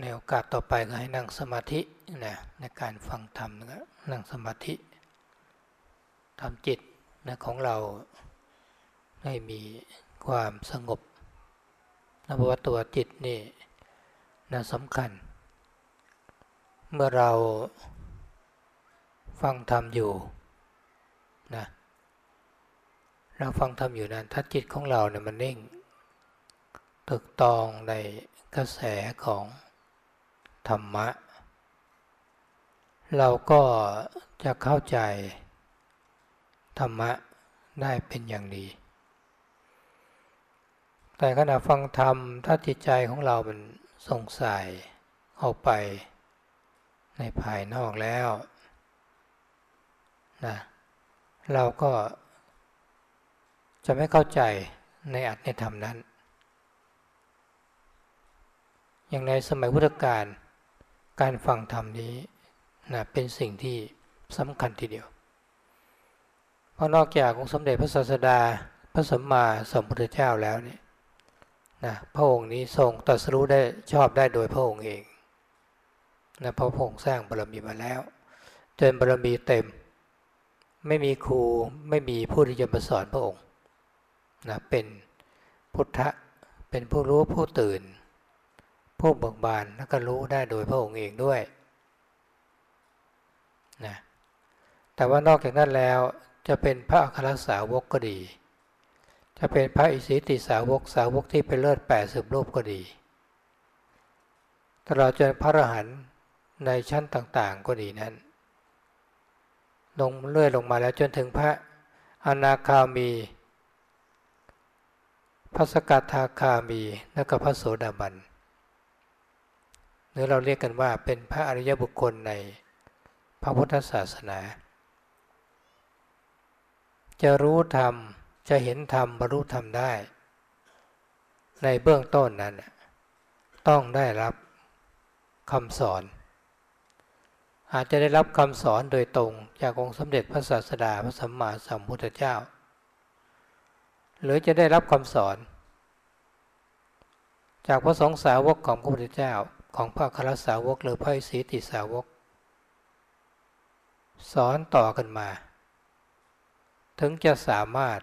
ในโอกาสต่อไปก็ให้นั่งสมาธินะในการฟังธรรมนะนั่งสมาธิทำจิตนะของเราให้มีความสงบนะเพราะว่าตัวจิตนี่นะสำคัญ เมื่อเราฟังธรรมอยู่นะเราฟังธรรมอยู่นั้นถ้าจิตของเราเนี่ยมันนิ่ง ตึกตองในกระแสของ ธรรมะ เราก็จะเข้าใจธรรมะได้เป็นอย่างดี แต่ขณะฟังธรรมถ้าจิตใจของเรามันสงสัยออกไปในภายนอกแล้วนะเราก็จะไม่เข้าใจในอัตในธรรมนั้น อย่างในสมัยพุทธกาล การฟังธรรมนี้นะเป็นสิ่งที่สำคัญทีเดียว เพราะนอกจากองค์สมเด็จพระศาสดาพระสัมมาสัมพุทธเจ้าแล้วเนี่ยนะพระองค์นี้ทรงตรัสรู้ได้ชอบได้โดยพระองค์เองนะเพราะพระองค์สร้างบารมีมาแล้ว จนบารมีเต็ม ไม่มีครูไม่มีผู้ที่จะมาสอนพระองค์นะเป็นพุทธะเป็นผู้รู้ผู้ตื่น ผู้เบิกบานแล้วก็รู้ได้โดยพระองค์เองด้วยนะแต่ว่านอกจากนั้นแล้วจะเป็นพระอัครสาวกก็ดี จะเป็นพระอิสิติสาวกสาวกที่เป็นเลิศแปดสิบรูปก็ดี ตลอดจนพระอรหันต์ในชั้นต่างๆก็ดีนั้นลงเลื่อยลงมาแล้วจนถึงพระอนาคามี พระสกทาคามี และก็พระโสดาบัน หรือเราเรียกกันว่าเป็นพระอริยบุคคลในพระพุทธศาสนา จะรู้ธรรม จะเห็นธรรมบรรลุธรรมได้ ในเบื้องต้นนั้น ต้องได้รับคำสอน อาจจะได้รับคำสอนโดยตรงจากองค์สมเด็จพระศาสดาพระสัมมาสัมพุทธเจ้า หรือจะได้รับคำสอน จากพระสงฆ์สาวกของพระพุทธเจ้า ของพระคารสาวกหรือพระสีติสาวก สอนต่อกันมา ถึงจะสามารถ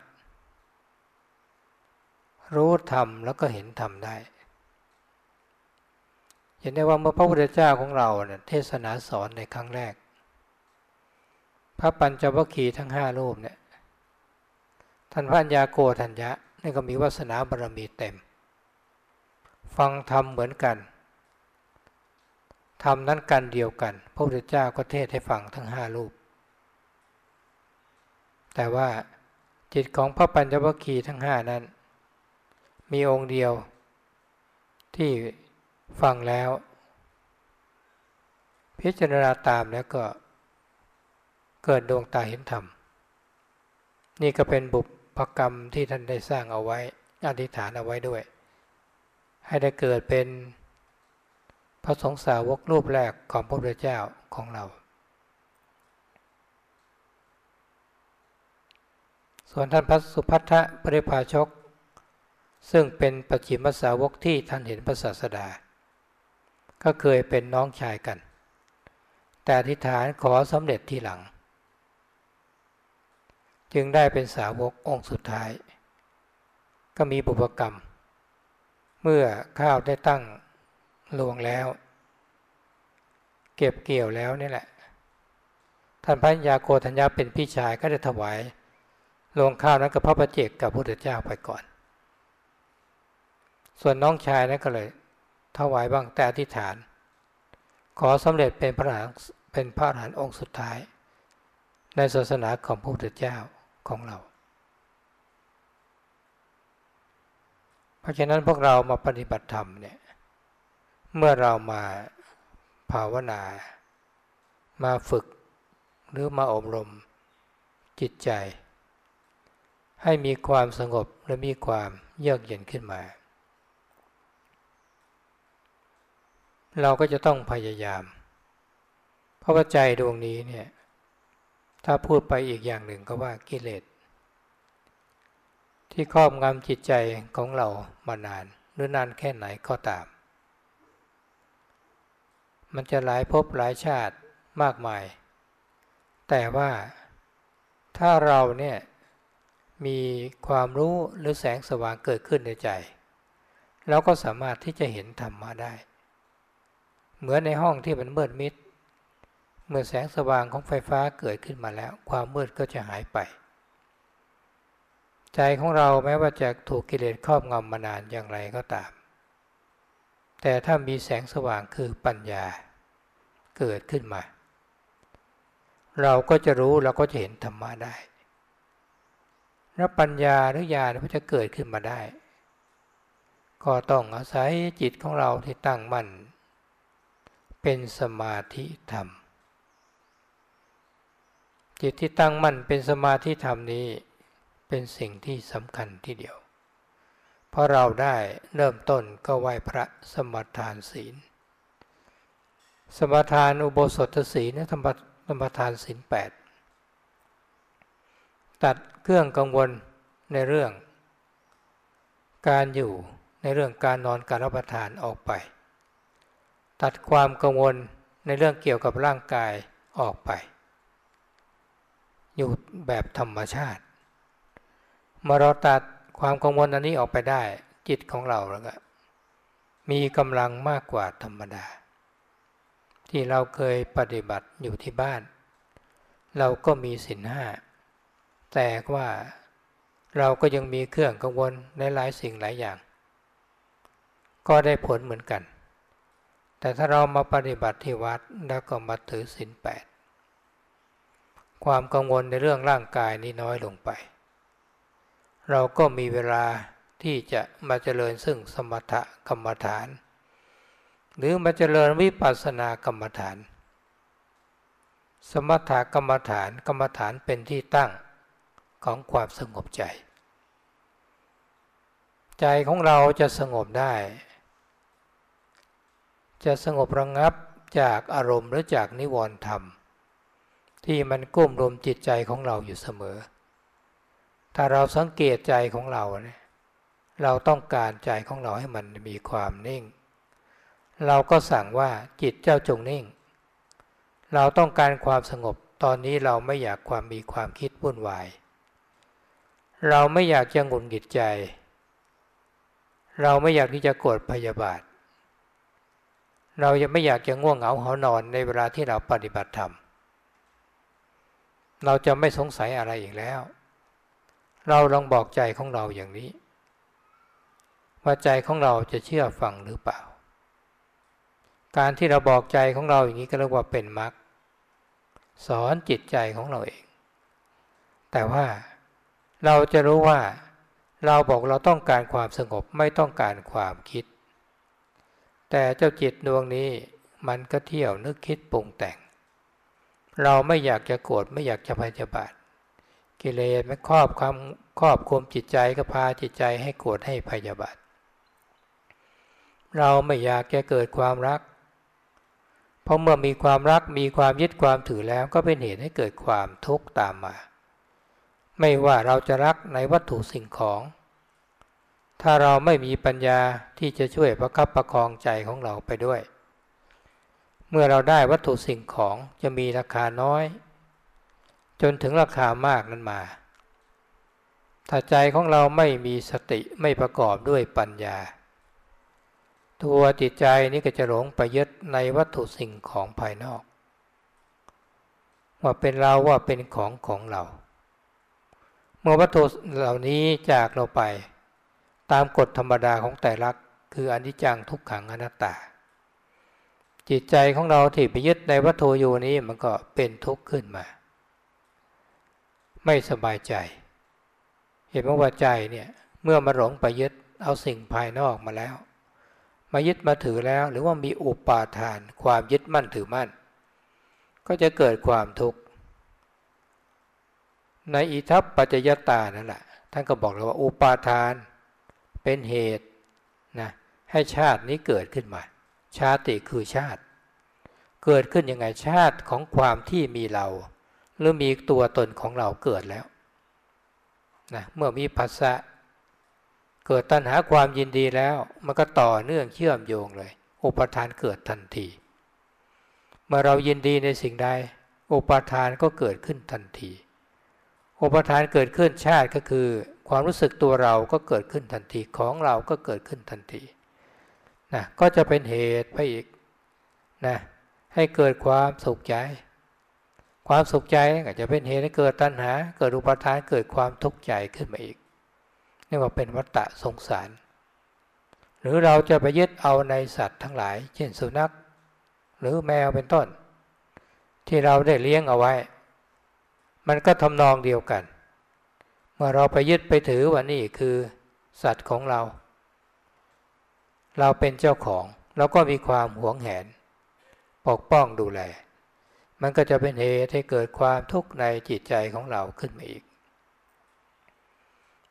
รู้ธรรมแล้วก็เห็นธรรมได้ เห็นได้ว่าเมื่อพระพุทธเจ้าของเราเนี่ยเทศนาสอนในครั้งแรก พระปัญจวัคคีย์ทั้งห้ารูปเนี่ยท่านพระัญญาโกธัญญะนี่ก็มีวาสนาบารมีเต็ม ฟังธรรมเหมือนกัน ธรรมนั้นกันเดียวกัน พระพุทธเจ้าก็เทศให้ฟังทั้งห้ารูป แต่ว่าจิตของพระปัญจวัคคีย์ทั้งห้านั้น มีองค์เดียวที่ฟังแล้ว พิจารณาตามแล้วก็เกิดดวงตาเห็นธรรม นี่ก็เป็นบุพกรรมที่ท่านได้สร้างเอาไว้อธิษฐานเอาไว้ด้วย ให้ได้เกิดเป็น พระสงฆ์สาวกรูปแรกของพระพุทธเจ้าของเรา ส่วนท่านพระสุพัทธะปริภาชก ซึ่งเป็นปจิมสาวกที่ท่านเห็นพระศาสดา ก็เคยเป็นน้องชายกัน แต่อธิษฐานขอสำเร็จที่หลัง จึงได้เป็นสาวกองค์สุดท้าย ก็มีบุพกรรม เมื่อข้าวได้ตั้ง ลวงแล้ว เก็บเกี่ยวแล้วนี่แหละ ท่านพระยาโกธัญญาเป็นพี่ชายก็ได้ถวายลวงข้าวนั้นกับพระประเจกกับพระพุทธเจ้าไปก่อน ส่วนน้องชายนั้นก็เลย ถวายบ้างแต่อธิษฐาน ขอสำเร็จเป็นพระหานเป็นพระอรหันต์องค์สุดท้าย ในศาสนาของพระพุทธเจ้าของเรา เพราะฉะนั้นพวกเรามาปฏิบัติธรรมเนี่ย เมื่อเรามาภาวนา มาฝึกหรือมาอบรมจิตใจ ให้มีความสงบและมีความเยือกเย็นขึ้นมา เราก็จะต้องพยายาม เพราะว่าใจดวงนี้เนี่ยถ้าพูดไปอีกอย่างหนึ่งก็ว่ากิเลสที่ครอบงำจิตใจของเรามานานหรือนานแค่ไหนก็ตาม มันจะหลายภพหลายชาติมากมาย แต่ว่าถ้าเราเนี่ยมีความรู้หรือแสงสว่างเกิดขึ้นในใจ เราก็สามารถที่จะเห็นธรรมะได้ เหมือนในห้องที่มันมืดมิด เมื่อแสงสว่างของไฟฟ้าเกิดขึ้นมาแล้ว ความมืดก็จะหายไป ใจของเราแม้ว่าจะถูกกิเลสครอบงำมานานอย่างไรก็ตาม แต่ถ้ามีแสงสว่างคือปัญญาเกิดขึ้นมา เราก็จะรู้เราก็จะเห็นธรรมะได้แล้วปัญญาหรือญาณก็จะเกิดขึ้นมาได้ ก็ต้องอาศัยจิตของเราที่ตั้งมั่นเป็นสมาธิธรรม จิตที่ตั้งมั่นเป็นสมาธิธรรมนี้ เป็นสิ่งที่สำคัญที่เดียว เพราะเราได้เริ่มต้นก็ไหว้พระสมทานศีล สมทานอุโบสถศีลธรรมธรรมทานศีลแปดตัดเครื่องกังวลในเรื่อง การอยู่ในเรื่องการนอนการรับประทานออกไป ตัดความกังวลในเรื่องเกี่ยวกับร่างกายออกไป อยู่แบบธรรมชาติเมื่อเราตัด ความกังวลอันนี้ออกไปได้ จิตของเราแล้วก็มีกำลังมากกว่าธรรมดา ที่เราเคยปฏิบัติอยู่ที่บ้าน เราก็มีสินห้าแต่ว่าเราก็ยังมีเครื่องกังวลในหลายสิ่งหลายอย่าง ก็ได้ผลเหมือนกัน แต่ถ้าเรามาปฏิบัติที่วัดแล้วก็มาถือศีลแปดความกังวลในเรื่องร่างกายนี้น้อยลงไป เราก็มีเวลาที่จะมาเจริญซึ่งสมถกรรมฐาน หรือมาเจริญวิปัสสนากรรมฐาน สมถกรรมฐานกรรมฐานเป็นที่ตั้งของความสงบใจ ใจของเราจะสงบได้ จะสงบระงงับจากอารมณ์หรือจากนิวรณ์ธรรม ที่มันก้มรวมจิตใจของเราอยู่เสมอ ถ้าเราสังเกตใจของเราเนี่ยเราต้องการใจของเราให้มันมีความนิ่ง เราก็สั่งว่าจิตเจ้าจงนิ่ง เราต้องการความสงบตอนนี้เราไม่อยากความมีความคิดวุ่นวาย เราไม่อยากจะงุนหงิดใจ เราไม่อยากที่จะโกรธพยาบาท เรายังไม่อยากจะง่วงเหงาหานอนในเวลาที่เราปฏิบัติธรรม เราจะไม่สงสัยอะไรอีกแล้ว เราลองบอกใจของเราอย่างนี้ ว่าใจของเราจะเชื่อฟังหรือเปล่า การที่เราบอกใจของเราอย่างนี้ก็เรียกว่าเป็นมรรคสอนจิตใจของเราเอง แต่ว่าเราจะรู้ว่าเราบอกเราต้องการความสงบไม่ต้องการความคิด แต่เจ้าจิตดวงนี้มันก็เที่ยวนึกคิดปรุงแต่ง เราไม่อยากจะโกรธไม่อยากจะพยาบาท กิเลสไม่ครอบความครอบคุมจิตใจก็พาจิตใจให้โกรธให้พยาบาท เราไม่อยากจะเกิดความรัก เพราะเมื่อมีความรักมีความยึดความถือแล้วก็เป็นเหตุให้เกิดความทุกข์ตามมา ไม่ว่าเราจะรักในวัตถุสิ่งของ ถ้าเราไม่มีปัญญาที่จะช่วยประคับประคองใจของเราไปด้วย เมื่อเราได้วัตถุสิ่งของจะมีราคาน้อย จนถึงราคามากนั้นมา ถ้าใจของเราไม่มีสติไม่ประกอบด้วยปัญญา ตัวจิตใจนี้ก็จะหลงไปยึดในวัตถุสิ่งของภายนอก ว่าเป็นเราว่าเป็นของของเรา เมื่อวัตถุเหล่านี้จากเราไป ตามกฎธรรมดาของแต่ละคืออนิจจังทุกขังอนัตตา จิตใจของเราที่ไปยึดในวัตถุอยู่นี้มันก็เป็นทุกข์ขึ้นมา ไม่สบายใจ เห็นว่าใจเนี่ยเมื่อมาหลงไปยึดเอาสิ่งภายนอกมาแล้ว มายึดมาถือแล้วหรือว่ามีอุปาทาน ความยึดมั่นถือมั่น ก็จะเกิดความทุกข์ในอิทัปปัจจยตานั่นแหละท่านก็บอกเราว่าอุปาทานเป็นเหตุนะให้ชาตินี้เกิดขึ้นมา ชาติคือชาติ เกิดขึ้นยังไงชาติของความที่มีเรา หรือมีตัวตนของเราเกิดแล้วนะเมื่อมีภาษะเกิดตัณหาความยินดีแล้ว มันก็ต่อเนื่องเชื่อมโยงเลย อุปทานเกิดทันที เมื่อเรายินดีในสิ่งใด อุปทานก็เกิดขึ้นทันที อุปทานเกิดขึ้นชาติก็คือ ความรู้สึกตัวเราก็เกิดขึ้นทันทีของเราก็เกิดขึ้นทันทีนะก็จะเป็นเหตุไปอีกนะให้เกิดความสุขใจ ความสุขใจก็จะเป็นเหตุให้เกิดตัณหา เกิดอุปทานเกิดความทุกข์ใจขึ้นมาอีกนี่ว่าเป็นวัฏฏะสงสาร หรือเราจะไปยึดเอาในสัตว์ทั้งหลาย เช่นสุนัข หรือแมวเป็นต้น ที่เราได้เลี้ยงเอาไว้ มันก็ทำนองเดียวกัน เมื่อเราไปยึดไปถือว่านี่คือสัตว์ของเรา เราเป็นเจ้าของ เราก็มีความหวงแหน ปกป้องดูแล มันก็จะเป็นเหตุให้เกิดความทุกข์ในจิตใจของเราขึ้นมาอีก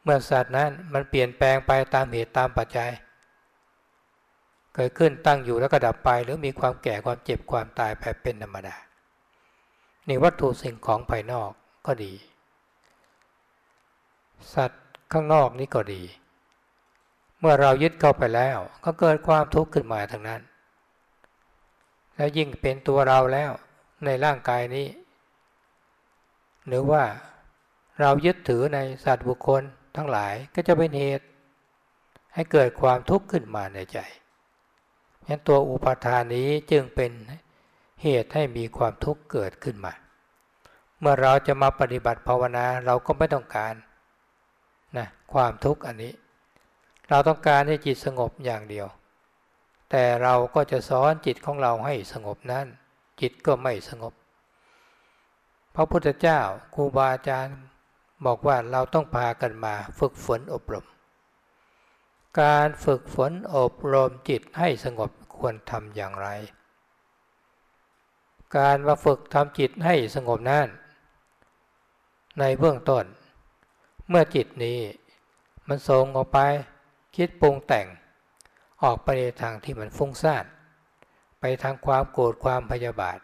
เมื่อสัตว์นั้นมันเปลี่ยนแปลงไปตามเหตุตามปัจจัย เกิดขึ้นตั้งอยู่แล้วก็ดับไป หรือมีความแก่ความเจ็บความตายไปเป็นธรรมดา นี่วัตถุสิ่งของภายนอกก็ดี สัตว์ข้างนอกนี่ก็ดี เมื่อเรายึดเข้าไปแล้วก็เกิดความทุกข์ขึ้นมาทางนั้น แล้วยิ่งเป็นตัวเราแล้ว ในร่างกายนี้ หรือว่าเรายึดถือในสัตว์บุคคลทั้งหลายก็จะเป็นเหตุ ให้เกิดความทุกข์ขึ้นมาในใจฉะนั้นตัวอุปาทานนี้จึงเป็นเหตุให้มีความทุกข์เกิดขึ้นมา เมื่อเราจะมาปฏิบัติภาวนาเราก็ไม่ต้องการนะความทุกข์อันนี้ เราต้องการให้จิตสงบอย่างเดียว แต่เราก็จะสอนจิตของเราให้สงบนั้น จิตก็ไม่สงบ พระพุทธเจ้าครูบาอาจารย์บอกว่าเราต้องพากันมาฝึกฝนอบรม การฝึกฝนอบรมจิตให้สงบควรทำอย่างไร การมาฝึกทำจิตให้สงบนั้นในเบื้องต้น เมื่อจิตนี้มันส่งออกไปคิดปรุงแต่ง ออกไปในทางที่มันฟุ้งซ่าน ไปทางความโกรธความพยาบาท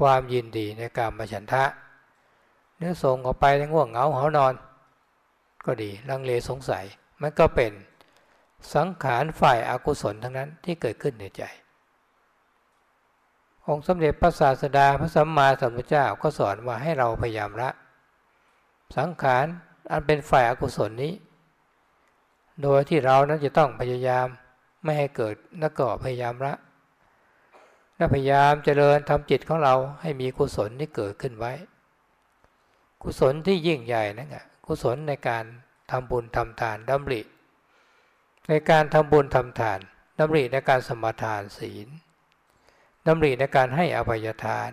ความยินดีในการมาฉันทะ เนื้อส่งออกไปในง่วงเหงาเหานอน ก็ดีลังเลสงสัย มันก็เป็นสังขารฝ่ายอากุศลทั้งนั้นที่เกิดขึ้นในใจ องค์สมเด็จพระศาสดาพระสัมมาสัมพุทธเจ้าก็สอนว่าให้เราพยายามละ สังขารอันเป็นฝ่ายอากุศลนี้ โดยที่เรานั้นจะต้องพยายามไม่ให้เกิดนักก็พยายามละ และพยายามเจริญทำจิตของเราให้มีกุศลที่เกิดขึ้นไว้ กุศลที่ยิ่งใหญ่นั่นแหะกุศลในการทำบุญทำทานดำริ ในการทำบุญทำทานดำริในการสมาทานศีลดำริในการให้อภัยทาน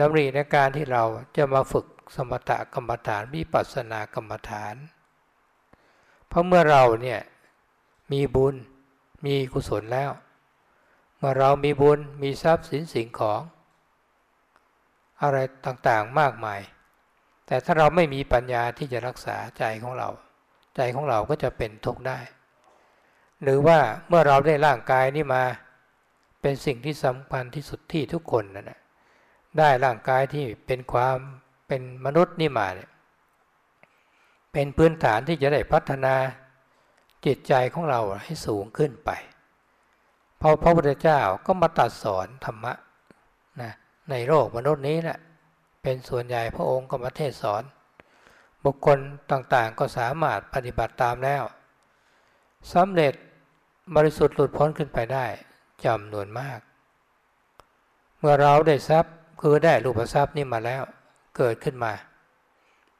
ดำริในการที่เราจะมาฝึกสมถกรรมฐานวิปัสสนากรรมฐาน เพราะเมื่อเราเนี่ยมีบุญมีกุศลแล้ว เมื่อเรามีบุญมีทรัพย์สินสิ่งของ อะไรต่างๆมากมาย แต่ถ้าเราไม่มีปัญญาที่จะรักษาใจของเรา ใจของเราก็จะเป็นทุกข์ได้ หรือว่าเมื่อเราได้ร่างกายนี้มาเป็นสิ่งที่สำคัญที่สุดที่ทุกคนนะนะได้ร่างกายที่เป็นความเป็นมนุษย์นี่มาเนี่ยเป็นพื้นฐานที่จะได้พัฒนาจิตใจของเราให้สูงขึ้นไป พอพระพุทธเจ้าก็มาตัดสอนธรรมะนะในโลกมนุษย์นี้แหละเป็นส่วนใหญ่พระองค์ก็มาเทศสอน บุคคลต่างๆก็สามารถปฏิบัติตามแล้วสำเร็จบริสุทธิ์หลุดพ้นขึ้นไปได้จำนวนมาก เมื่อเราได้ทรัพย์คือได้รูปทรัพย์นี่มาแล้วเกิดขึ้นมา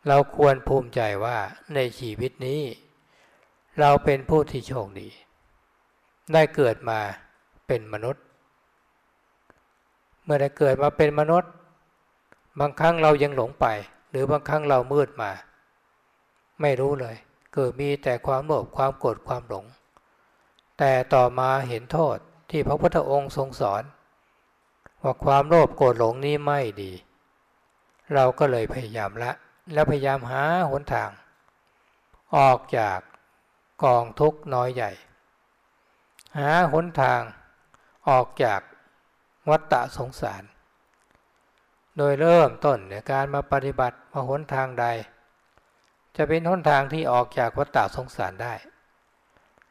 เราควรภูมิใจว่าในชีวิตนี้ เราเป็นผู้ที่โชคดี ได้เกิดมา เป็นมนุษย์ เมื่อได้เกิดมาเป็นมนุษย์ บางครั้งเรายังหลงไป หรือบางครั้งเรามืดมา ไม่รู้เลย เกิดมีแต่ความโลภความโกรธความหลง แต่ต่อมาเห็นโทษที่พระพุทธองค์ทรงสอน ว่าความโลภโกรธหลงนี้ไม่ดี เราก็เลยพยายามละ แล้วพยายามหาหนทาง ออกจากกองทุกน้อยใหญ่ หาหนทาง ออกจากวัฏฏะสงสาร โดยเริ่มต้นในการมาปฏิบัติมาหนทางใด จะเป็นหนทางที่ออกจากวัฏฏะสงสารได้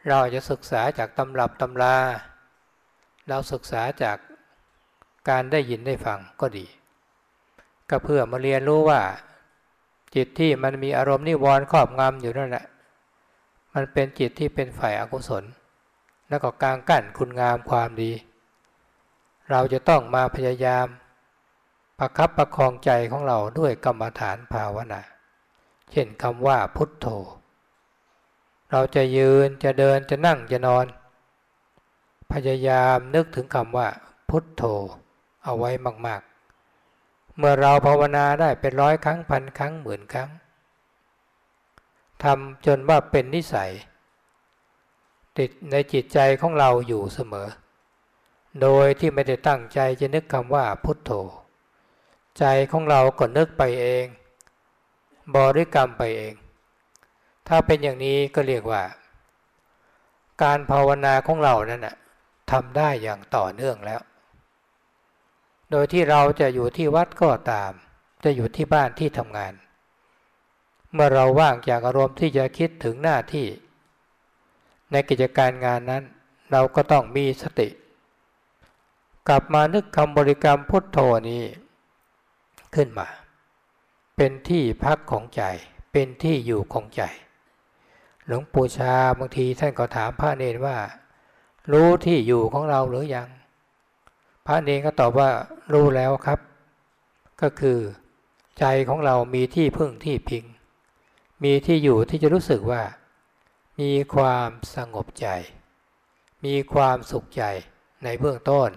เราจะศึกษาจากตำรับตำรา เราศึกษาจากการได้ยินได้ฟังก็ดี ก็เพื่อมาเรียนรู้ว่า จิตที่มันมีอารมณ์นิวรณ์ครอบงำอยู่นั่นแหละมันเป็นจิตที่เป็นฝ่ายอากุศล แล้วก็กางกั้นคุณงามความดี เราจะต้องมาพยายาม ประคับประคองใจของเราด้วยกรรมฐานภาวนา เช่นคำว่าพุทโธ เราจะยืนจะเดินจะนั่งจะนอน พยายามนึกถึงคำว่า พุทโธ เอาไว้มาก ๆ เมื่อเราภาวนาได้เป็นร้อยครั้งพันครั้งหมื่นครั้งทำจนว่าเป็นนิสัย ติดในจิตใจของเราอยู่เสมอ โดยที่ไม่ได้ตั้งใจจะนึกคำว่าพุทโธ ใจของเราก็นึกไปเอง บริกรรมไปเอง ถ้าเป็นอย่างนี้ก็เรียกว่า การภาวนาของเรานั่นนะทำได้อย่างต่อเนื่องแล้ว โดยที่เราจะอยู่ที่วัดก็ตาม จะอยู่ที่บ้านที่ทำงาน เมื่อเราว่างจากอารมณ์ที่จะคิดถึงหน้าที่ ในกิจการงานนั้น เราก็ต้องมีสติ กลับมานึกคำบริกรรมพุทโธนี้ขึ้นมา เป็นที่พักของใจ เป็นที่อยู่ของใจ หลวงปู่ชาบางทีท่านก็ถามพระเนรว่า รู้ที่อยู่ของเราหรือยัง พระเนรก็ตอบว่ารู้แล้วครับ ก็คือใจของเรามีที่พึ่งที่พิง มีที่อยู่ที่จะรู้สึกว่า มีความสงบใจ มีความสุขใจในเบื้องต้น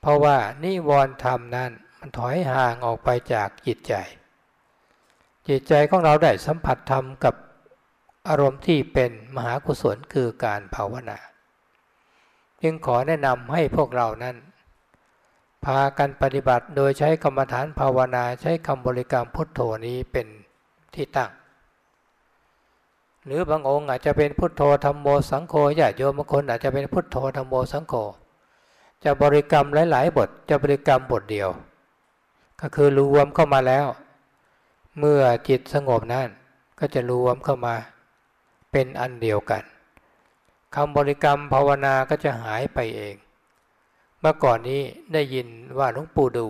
เพราะว่านิวรณ์ธรรมนั้นมันถอยห่างออกไปจากจิตใจ จิตใจของเราได้สัมผัสธรรมกับอารมณ์ที่เป็นมหากุศลคือการภาวนา จึงขอแนะนำให้พวกเรานั้น พากันปฏิบัติโดยใช้กรรมฐานภาวนาใช้คำบริกรรมพุทโธนี้เป็นที่ตั้ง หรือบางองค์อาจจะเป็นพุทโธธรรมโมสังโฆญาติโยมบางคนอาจจะเป็นพุทโธธรรมโมสังโฆจะบริกรรมหลาย ๆ บทจะบริกรรมบทเดียว ก็คือรวมเข้ามาแล้ว เมื่อจิตสงบนั้นก็จะรวมเข้ามาเป็นอันเดียวกันคำบริกรรมภาวนาก็จะหายไปเอง เมื่อก่อนนี้ได้ยินว่าหลวงปู่ดู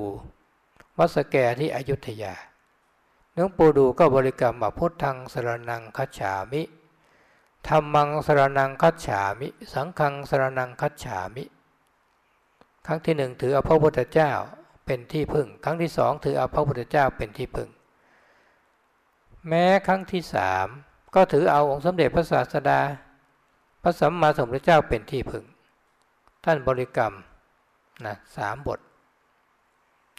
วัดสแกที่อยุธยา หลวงปู่ดูก็บริกรรมว่าพุทธังสรนังคัจฉามิธรรมังสรนังคัจฉามิ สังฆังสรนังคัจฉามิ ครั้งที่หนึ่งถือเอาพระพุทธเจ้าเป็นที่พึ่ง ครั้งที่สองถือเอาพระพุทธเจ้าเป็นที่พึ่ง แม้ครั้งที่สามก็ถือเอาองค์สมเด็จพระศาสดา พระสัมมาสัมพุทธเจ้าเป็นที่พึ่ง ท่านบริกรรมนะสามบท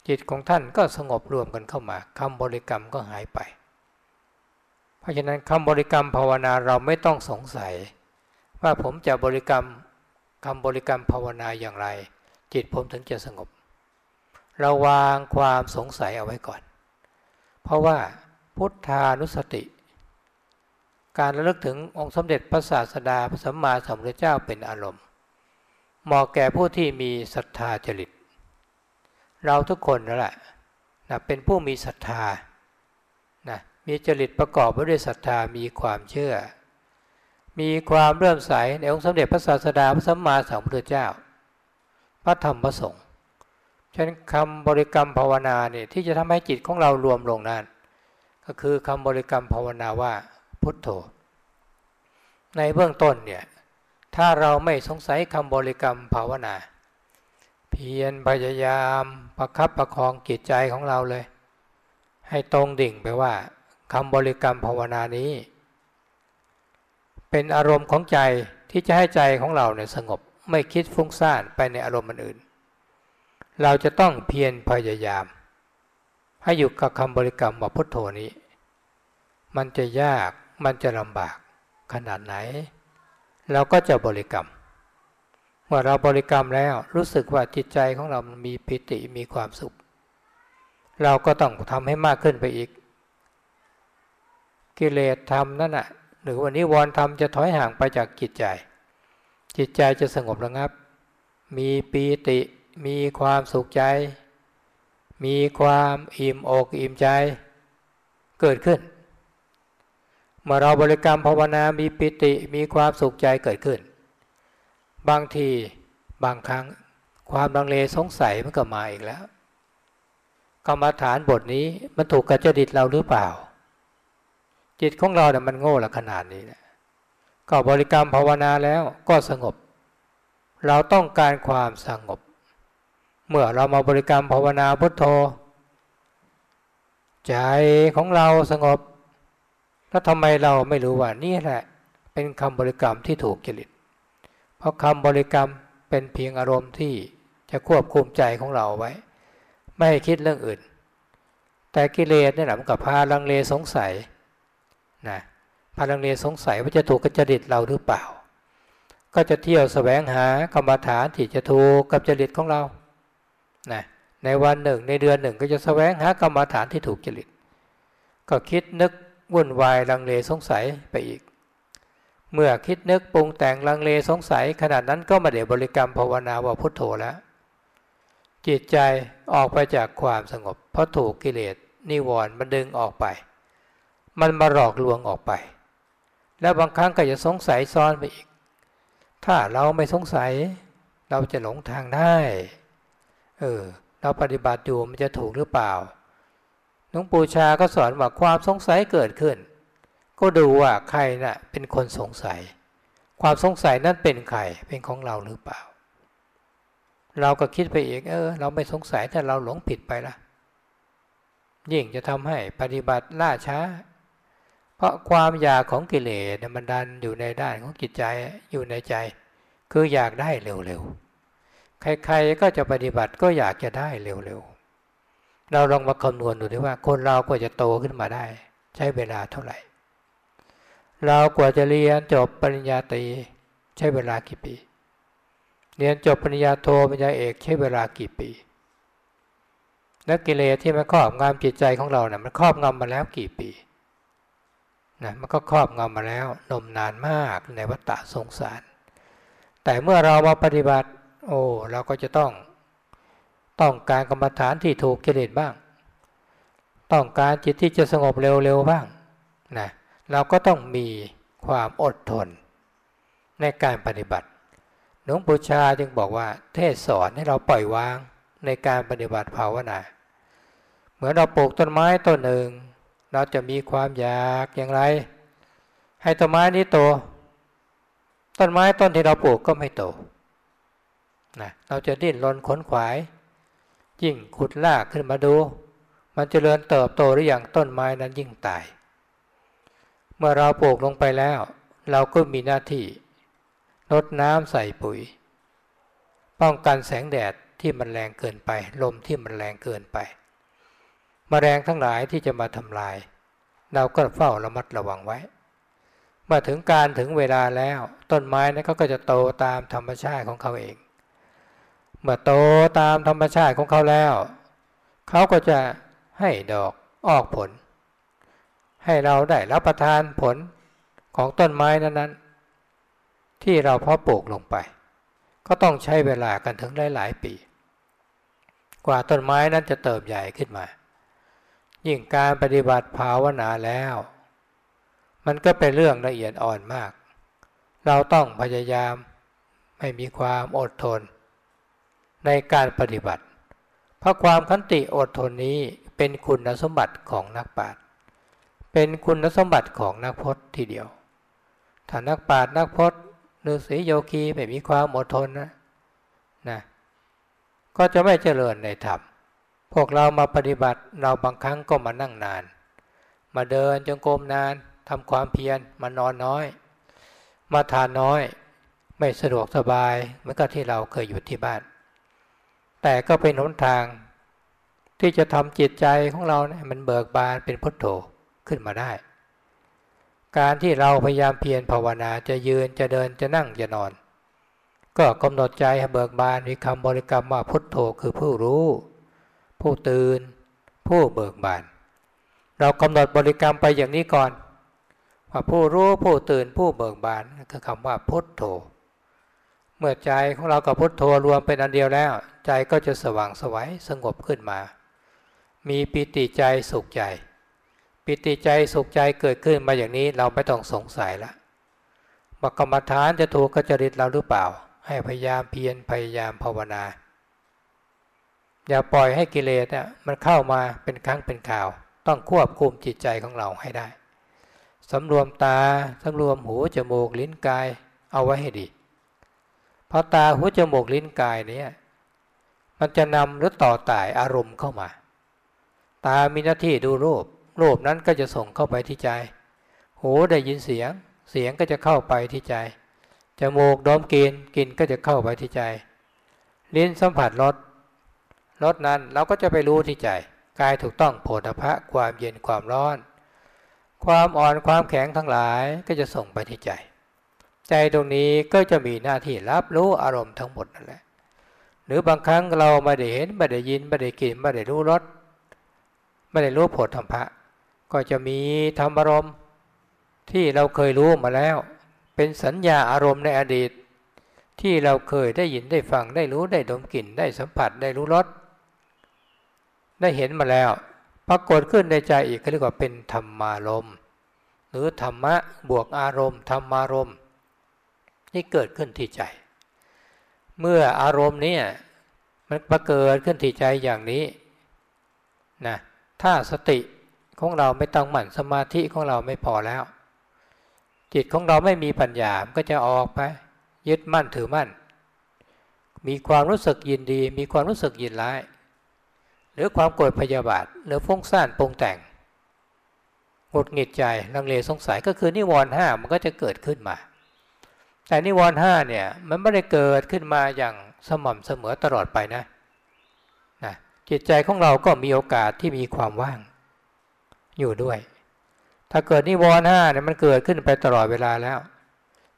จิตของท่านก็สงบรวมกันเข้ามาคำบริกรรมก็หายไป เพราะฉะนั้นคำบริกรรมภาวนาเราไม่ต้องสงสัย ว่าผมจะบริกรรมคำบริกรรมภาวนาอย่างไร จิตผมถึงจะสงบ เราวางความสงสัยเอาไว้ก่อน เพราะว่าพุทธานุสติ การระลึกถึงองค์สมเด็จพระศาสดาพระสัมมาสัมพุทธเจ้าเป็นอารมณ์เหมาะแก่ผู้ที่มีศรัทธาจริต เราทุกคนนั่นแหละนะเป็นผู้มีศรัทธานะมีจริตประกอบไปด้วยศรัทธามีความเชื่อ มีความเริ่มใสในองค์สมเด็จพระศาสดาพระสัมมาสัมพุทธเจ้า พระธรรมพระสงฆ์ฉะนั้นคำบริกรรมภาวนาเนี่ยที่จะทำให้จิตของเรารวมลงนั้น ก็คือคำบริกรรมภาวนาว่าพุทโธ ในเบื้องต้นเนี่ยถ้าเราไม่สงสัยคำบริกรรมภาวนา เพียรพยายามประคับประคองจิตใจของเราเลย ให้ตรงดิ่งไปว่าคำบริกรรมภาวนานี้ เป็นอารมณ์ของใจที่จะให้ใจของเราเนี่ยสงบไม่คิดฟุ้งซ่านไปในอารมณ์อื่น เราจะต้องเพียรพยายาม ให้อยู่กับคำบริกรรมว่าพุทโธนี้ มันจะยากมันจะลำบากขนาดไหน เราก็จะบริกรรม มื่อเราบริกรรมแล้วรู้สึกว่าจิตใจของเรามีปิติมีความสุข เราก็ต้องทำให้มากขึ้นไปอีก กิเลสธรรมนั่นแหะหรือวันนี้วรธรรมจะถอยห่างไปจากจิตใจ จิตใจจะสงบระงับ มีปีติมีความสุขใจ มีความอิ่มอกอิ่มใจ เกิดขึ้น เมื่อเราบริกรรมภาวนา มีปิติมีความสุขใจเกิดขึ้น บางทีบางครั้งความลังเลสงสัยมันก็มาอีกแล้ว กรรมฐานบทนี้มันถูกกับจดิตเราหรือเปล่า จิตของเราเนี่ยมันโง่ละขนาดนี้นะก็บริกรรมภาวนาแล้วก็สงบ เราต้องการความสงบ เมื่อเรามาบริกรรมภาวนาพุทโธ ใจของเราสงบ แล้วทำไมเราไม่รู้ว่านี่แหละ เป็นคำบริกรรมที่ถูกจริต เพราะคำบริกรรมเป็นเพียงอารมณ์ที่จะควบคุมใจของเราไว้ ไม่ให้คิดเรื่องอื่น แต่กิเลสเนี่ยนะมันกับพาลังเลสงสัยนะพาลังเลสงสัยว่าจะถูกกับจริตเราหรือเปล่า ก็จะเที่ยวสแสวงหากรรมฐานที่จะถูกกับจริตของเรานะในวันหนึ่งในเดือนหนึ่งก็จะสแสวงหากรรมฐานที่ถูกจริต ก็คิดนึกวุ่นวายลังเลสงสัยไปอีก เมื่อคิดนึกปรุงแต่งลังเลสงสัยขนาดนั้นก็มาเดี๋ยวบริกรรมภาวนาว่าพุทโธแล้ว จิตใจออกไปจากความสงบ เพราะถูกกิเลสนิวรณ์มันดึงออกไป มันมาหลอกลวงออกไป แล้วบางครั้งก็จะสงสัยซ้อนไปอีก ถ้าเราไม่สงสัย เราจะหลงทางได้เออเราปฏิบัติอยู่มันจะถูกหรือเปล่าหลวงปู่ชาก็สอนว่าความสงสัยเกิดขึ้น ก็ดูว่าใครนะ่ะเป็นคนสงสัย ความสงสัยนั้นเป็นใครเป็นของเราหรือเปล่า เราก็คิดไปเอีกเออ เราไม่สงสัยแต่เราหลงผิดไปละยิ่งจะทำให้ปฏิบัติล่าช้า เพราะความอยากของกิเลสมันดันอยู่ในด้านของจิตใจอยู่ในใจ คืออยากได้เร็วๆใครๆก็จะปฏิบัติก็อยากจะได้เร็วๆเราลองมาคำนวณดูดีว่าคนเรากว่าจะโตขึ้นมาได้ ใช้เวลาเท่าไหร่ เรากว่าจะเรียนจบปริญญาตรีใช้เวลากี่ปี เรียนจบปริญญาโทปริญญาเอกใช้เวลากี่ปีและกิเลสที่มันครอบงำจิตใจของเราเนะ่ยมันครอบงำมาแล้วกี่ปีนะมันก็ครอบงำมาแล้วนมนานมากในวัฏฏะสงสาร แต่เมื่อเรามาปฏิบัติ โอ้เราก็จะต้อง ต้องการกรรมฐานที่ถูกกิเลสบ้าง ต้องการจิตที่จะสงบเร็วๆบ้างนะเราก็ต้องมีความอดทน ในการปฏิบัติหลวงปู่ชาจึงบอกว่า เทศสอนให้เราปล่อยวางในการปฏิบัติภาวนา เหมือนเราปลูกต้นไม้ต้นหนึ่ง เราจะมีความอยากอย่างไร ให้ต้นไม้นี้โต ต้นไม้ต้นที่เราปลูกก็ไม่โตนะเราจะดิ้นรนขนขวาย ยิ่งขุดลากขึ้นมาดู มันจเจริญเติบโตหรืออย่างต้นไม้นั้นยิ่งตาย เมื่อเราปลูกลงไปแล้ว เราก็มีหน้าที่ลดน้ำใส่ปุ๋ย ป้องกันแสงแดดที่มันแรงเกินไป ลมที่มันแรงเกินไปมแมลงทั้งหลายที่จะมาทำลาย เราก็เฝ้าระมัดระวังไว้เมื่อถึงการถึงเวลาแล้วต้นไม้นั้นก็จะโตตามธรรมชาติของเขาเอง เมื่อโตตามธรรมชาติของเขาแล้ว เขาก็จะให้ดอกออกผล ให้เราได้รับประทานผลของต้นไม้นั้นๆ ที่เราเพาะปลูกลงไป ก็ต้องใช้เวลากันถึงหลายๆปี กว่าต้นไม้นั้นจะเติบใหญ่ขึ้นมา ยิ่งการปฏิบัติภาวนาแล้ว มันก็เป็นเรื่องละเอียดอ่อนมาก เราต้องพยายามไม่มีความอดทน ในการปฏิบัติ เพราะความขันติอดทนนี้เป็นคุณสมบัติของนักปราชญ์ เป็นคุณสมบัติของนักพจน์ทีเดียวถ้านักปราชญ์นักพจน์ฤาษีโยคีไม่มีความอดทนนะนะก็จะไม่เจริญในธรรมพวกเรามาปฏิบัติเราบางครั้งก็มานั่งนาน มาเดินจงกรมนานทำความเพียรมานอนน้อย มาทานน้อย ไม่สะดวกสบายเหมือนกับที่เราเคยอยู่ที่บ้าน แต่ก็เป็นหนทางที่จะทำจิตใจของเราเนี่ยมันเบิกบานเป็นพุทโธ ขึ้นมาได้ การที่เราพยายามเพียรภาวนาจะยืนจะเดินจะนั่งจะนอน ก็กำหนดใจให้เบิกบานมีคำบริกรรมว่าพุทโธคือผู้รู้ ผู้ตื่น ผู้เบิกบาน เรากำหนดบริกรรมไปอย่างนี้ก่อนว่าผู้รู้ผู้ตื่นผู้เบิกบานคือคำว่าพุทโธเมื่อใจของเรากับพุทโธรวมเป็นอันเดียวแล้ว ใจก็จะสว่างสวัยสงบขึ้นมา มีปิติใจสุขใจ ปิติใจสุขใจเกิดขึ้นมาอย่างนี้เราไม่ต้องสงสัยละว่ากรรมฐานจะถูกกจริตเราหรือเปล่า ให้พยายามเพียรพยายามภาวนา อย่าปล่อยให้กิเลสเนี่ยมันเข้ามาเป็นครั้งเป็นข่าว ต้องควบคุมจิตใจของเราให้ได้สำรวมตาสำรวมหูจมูกลิ้นกายเอาไว้ให้ดีเพราะตาหูจมูกลิ้นกายเนี่ยมันจะนำหรือต่อต่ายอารมณ์เข้ามา ตามีหน้าที่ดูรูป รูปนั้นก็จะส่งเข้าไปที่ใจ หูได้ยินเสียง เสียงก็จะเข้าไปที่ใจจมูกดมกลิ่นกลิ่นก็จะเข้าไปที่ใจ ลิ้นสัมผัสรสรสนั้นเราก็จะไปรู้ที่ใจกายถูกต้องโผฏฐะความเย็นความร้อน ความอ่อนความแข็งทั้งหลายก็จะส่งไปที่ใจ ใจตรงนี้ก็จะมีหน้าที่รับรู้อารมณ์ทั้งหมดนั่นแหละ หรือบางครั้งเราไม่ได้เห็นไม่ได้ยินไม่ได้กลิ่นไม่ได้รู้รสไม่ได้รู้โผลธรรมะ ก็จะมีธรรมอารมณ์ที่เราเคยรู้มาแล้ว เป็นสัญญาอารมณ์ในอดีต ที่เราเคยได้ยินได้ฟังได้รู้ได้ดมกลิ่นได้สัมผัสได้รู้รสได้เห็นมาแล้ว ปรากฏขึ้นในใจอีกเขาเรียกว่าเป็นธรรมารมณ์หรือธรรมะบวกอารมณ์ธรรมารมณ์ที่เกิดขึ้นที่ใจ เมื่ออารมณ์นี้มันมาเกิดขึ้นที่ใจอย่างนี้นะถ้าสติ ของเราไม่ตั้งมั่นสมาธิของเราไม่พอแล้ว จิตของเราไม่มีปัญญาก็จะออกไป ยึดมั่นถือมั่น มีความรู้สึกยินดี มีความรู้สึกยินร้าย หรือความโกรธพยาบาทหรือฟุ้งซ่านปรุงแต่งหงุดหงิดใจลังเลสงสัยก็คือนิวรณ์ห้ามันก็จะเกิดขึ้นมา แต่นิวรณ์ห้าเนี่ยมันไม่ได้เกิดขึ้นมาอย่างสม่ำเสมอตลอดไปนะนะจิตใจของเราก็มีโอกาสที่มีความว่าง อยู่ด้วย ถ้าเกิดนิวรณ์ห้าเนี่ยมันเกิดขึ้นไปตลอดเวลาแล้ว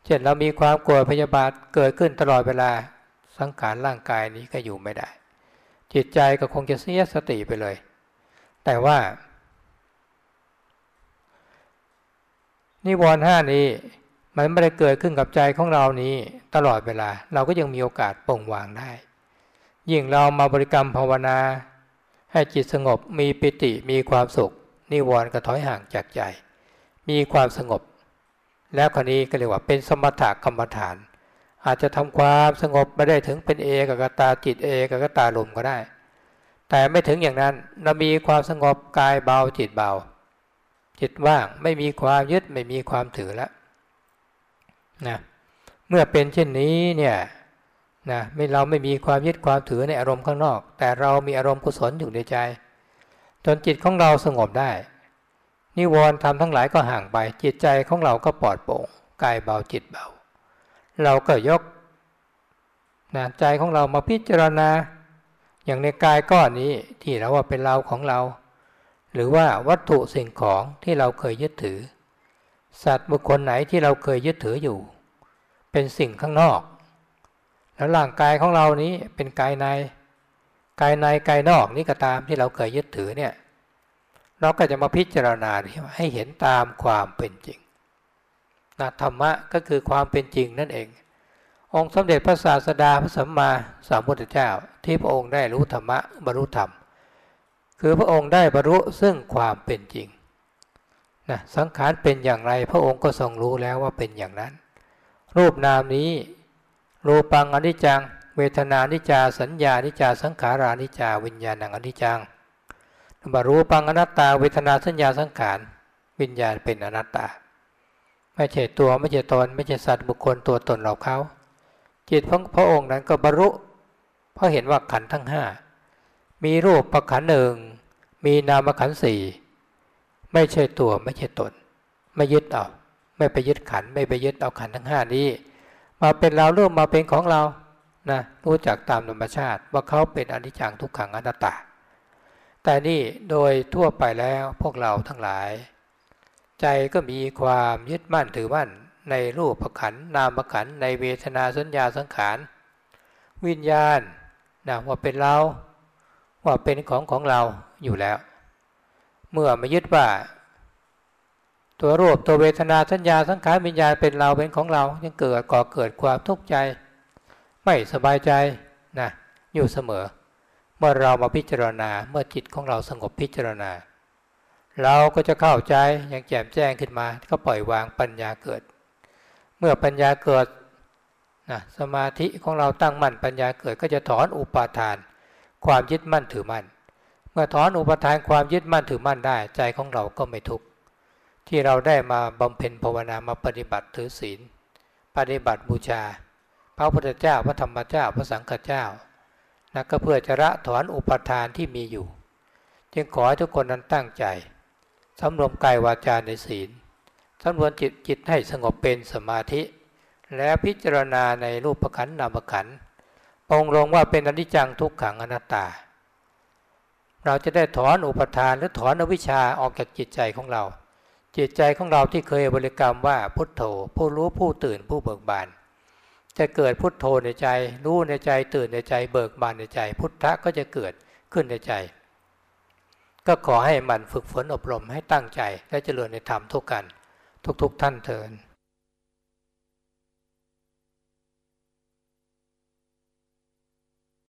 เช่นเรามีความกลัวพยาบาทเกิดขึ้นตลอดเวลา สังขารร่างกายนี้ก็อยู่ไม่ได้ จิตใจก็คงจะเสียสติไปเลย แต่ว่า นิวรณ์ห้านี้มันไม่ได้เกิดขึ้นกับใจของเรานี้ตลอดเวลา เราก็ยังมีโอกาสปลงวางได้ ยิ่งเรามาบริกรรมภาวนา ให้จิตสงบมีปิติมีความสุข นิวรณ์ก็ถอยห่างจากใจ มีความสงบ แล้วคนนี้ก็เรียกว่าเป็นสมถะกรรมฐาน อาจจะทำความสงบไม่ได้ถึงเป็นเอกกตาจิตเอกกตาลมก็ได้ แต่ไม่ถึงอย่างนั้นเรามีความสงบกายเบาจิตเบา จิตว่างไม่มีความยึดไม่มีความถือแล้วนะเมื่อเป็นเช่นนี้เนี่ยนะไม่เราไม่มีความยึดความถือในอารมณ์ข้างนอก แต่เรามีอารมณ์กุศลอยู่ในใจ จนจิตของเราสงบได้ นิวรณ์ทำทั้งหลายก็ห่างไป จิตใจของเราก็ปลอดโปร่งกายเบาจิตเบา เราก็ยกนะใจของเรามาพิจารณา อย่างในกายก้อนนี้ที่เราว่าเป็นเราของเรา หรือว่าวัตถุสิ่งของที่เราเคยยึดถือ สัตว์บุคคลไหนที่เราเคยยึดถืออยู่ เป็นสิ่งข้างนอก แล้วร่างกายของเรานี้เป็นกายใน กายในกายนอกนี่ก็ตามที่เราเคยยึดถือเนี่ย เราก็จะมาพิจารณาให้เห็นตามความเป็นจริงนะธรรมะก็คือความเป็นจริงนั่นเอง องค์สมเด็จพระศาสดาพระสัมมาสัมพุทธเจ้าที่พระองค์ได้รู้ธรรมะบรรลุธรรม คือพระองค์ได้บรรลุซึ่งความเป็นจริงนะสังขารเป็นอย่างไรพระองค์ก็ทรงรู้แล้วว่าเป็นอย่างนั้น รูปนามนี้รูปังอนิจจัง เวทนานิจาสัญญานิจาสังขารานิจาวิญญาณังอนิจจังบารูปังอนัตตา เวทนาสัญญาสังขาร วิญญาณเป็นอนัตตา ไม่ใช่ตัวไม่ใช่ตนไม่ใช่สัตว์บุคคลตัวตนเราเขาจิตของพระองค์นั้นก็บรรลุเพราะเห็นว่าขันทั้งห้ามีรูปประขันหนึ่งมีนามขันสี่ไม่ใช่ตัวไม่ใช่ตน ไม่ยึดเอา ไม่ไปยึดขันไม่ไปยึดเอาขันทั้งห้านี้ มาเป็นเราร่วมมาเป็นของเรา นะรู้จักตามธรรมชาติว่าเขาเป็นอนิจจังทุกขังอนัตตา แต่นี่โดยทั่วไปแล้วพวกเราทั้งหลาย ใจก็มีความยึดมั่นถือมั่นในรูปขันนามขันในเวทนาสัญญาสังขาร วิญญาณนะว่าเป็นเรา ว่าเป็นของของเราอยู่แล้ว เมื่อม่ยึดว่า ตัวรูปตัวเวทนาสัญญาสังขารวิญญาณเป็นเราเป็นของเรายังเกิดก่อเกิดความทุกข์ใจ ไม่สบายใจนะอยู่เสมอ เมื่อเรามาพิจารณาเมื่อจิตของเราสงบพิจารณา เราก็จะเข้าใจอย่างแจ่มแจ้งขึ้นมา ก็ปล่อยวางปัญญาเกิด เมื่อปัญญาเกิดนะสมาธิของเราตั้งมั่นปัญญาเกิดก็จะถอนอุปาทาน ความยึดมั่นถือมั่น เมื่อถอนอุปาทานความยึดมั่นถือมั่นได้ ใจของเราก็ไม่ทุกข์ที่เราได้มาบำเพ็ญภาวนามาปฏิบัติถือศีล ปฏิบัติบูชา พระพุทธเจ้าพระธรรมเจ้าพระสังฆเจ้านะก็เพื่อจะละถอนอุปทานที่มีอยู่ จึงขอให้ทุกคนนั้นตั้งใจสำรวมกายวาจาในศีลสำรวมจิตจิตให้สงบเป็นสมาธิ และพิจารณาในรูปขันธ์นามขันธ์องลงว่าเป็นอนิจจังทุกขังอนัตตา เราจะได้ถอนอุปทานหรือถอนอวิชชาออกจากจิตใจของเรา จิตใจของเราที่เคยบริกรรมว่าพุทโธผู้รู้ผู้ตื่นผู้เบิกบาน จะเกิดพุทโธในใจ รู้ในใจ ตื่นในใจ เบิกบานในใจ พุทธะก็จะเกิดขึ้นในใจ ก็ขอให้มันฝึกฝนอบรมให้ตั้งใจและเจริญในธรรมทุกกัน ทุกๆทท่านเถิด